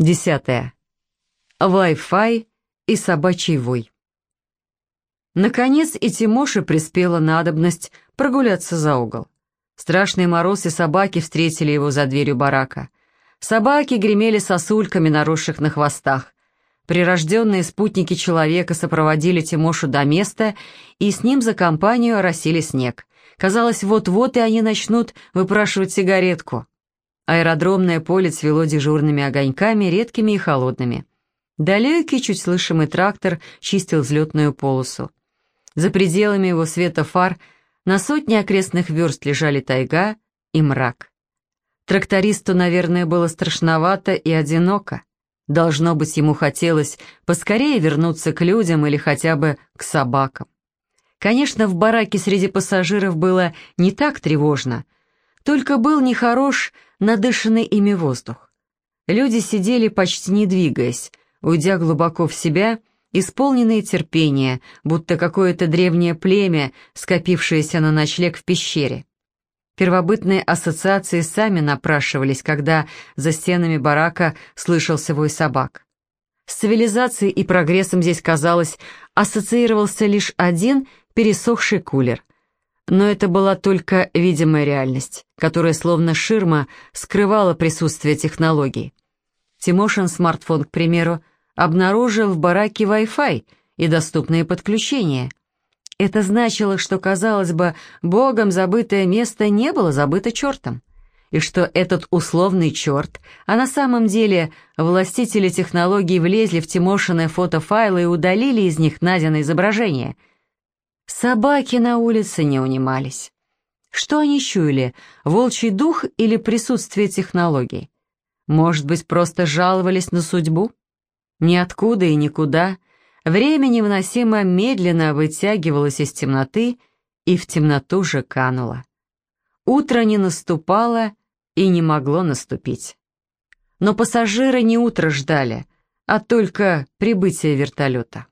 Десятое. Wi-Fi и собачий вой. Наконец и Тимоше приспела надобность прогуляться за угол. Страшный мороз и собаки встретили его за дверью барака. Собаки гремели сосульками, наросших на хвостах. Прирожденные спутники человека сопроводили Тимошу до места, и с ним за компанию оросили снег. Казалось, вот-вот и они начнут выпрашивать сигаретку. Аэродромное поле цвело дежурными огоньками, редкими и холодными. Далекий, чуть слышимый трактор чистил взлетную полосу. За пределами его света фар на сотни окрестных верст лежали тайга и мрак. Трактористу, наверное, было страшновато и одиноко. Должно быть, ему хотелось поскорее вернуться к людям или хотя бы к собакам. Конечно, в бараке среди пассажиров было не так тревожно, только был нехорош надышанный ими воздух. Люди сидели почти не двигаясь, уйдя глубоко в себя, исполненные терпения, будто какое-то древнее племя, скопившееся на ночлег в пещере. Первобытные ассоциации сами напрашивались, когда за стенами барака слышался вой собак. С цивилизацией и прогрессом здесь, казалось, ассоциировался лишь один пересохший кулер. Но это была только видимая реальность, которая словно ширма скрывала присутствие технологий. Тимошин смартфон, к примеру, обнаружил в бараке Wi-Fi и доступные подключения. Это значило, что, казалось бы, богом забытое место не было забыто чертом, и что этот условный черт, а на самом деле властители технологий влезли в Тимошины фотофайлы и удалили из них найденное изображение — Собаки на улице не унимались. Что они чуяли, волчий дух или присутствие технологий? Может быть, просто жаловались на судьбу? Ниоткуда и никуда. Время невыносимо медленно вытягивалось из темноты и в темноту же кануло. Утро не наступало и не могло наступить. Но пассажиры не утро ждали, а только прибытие вертолета.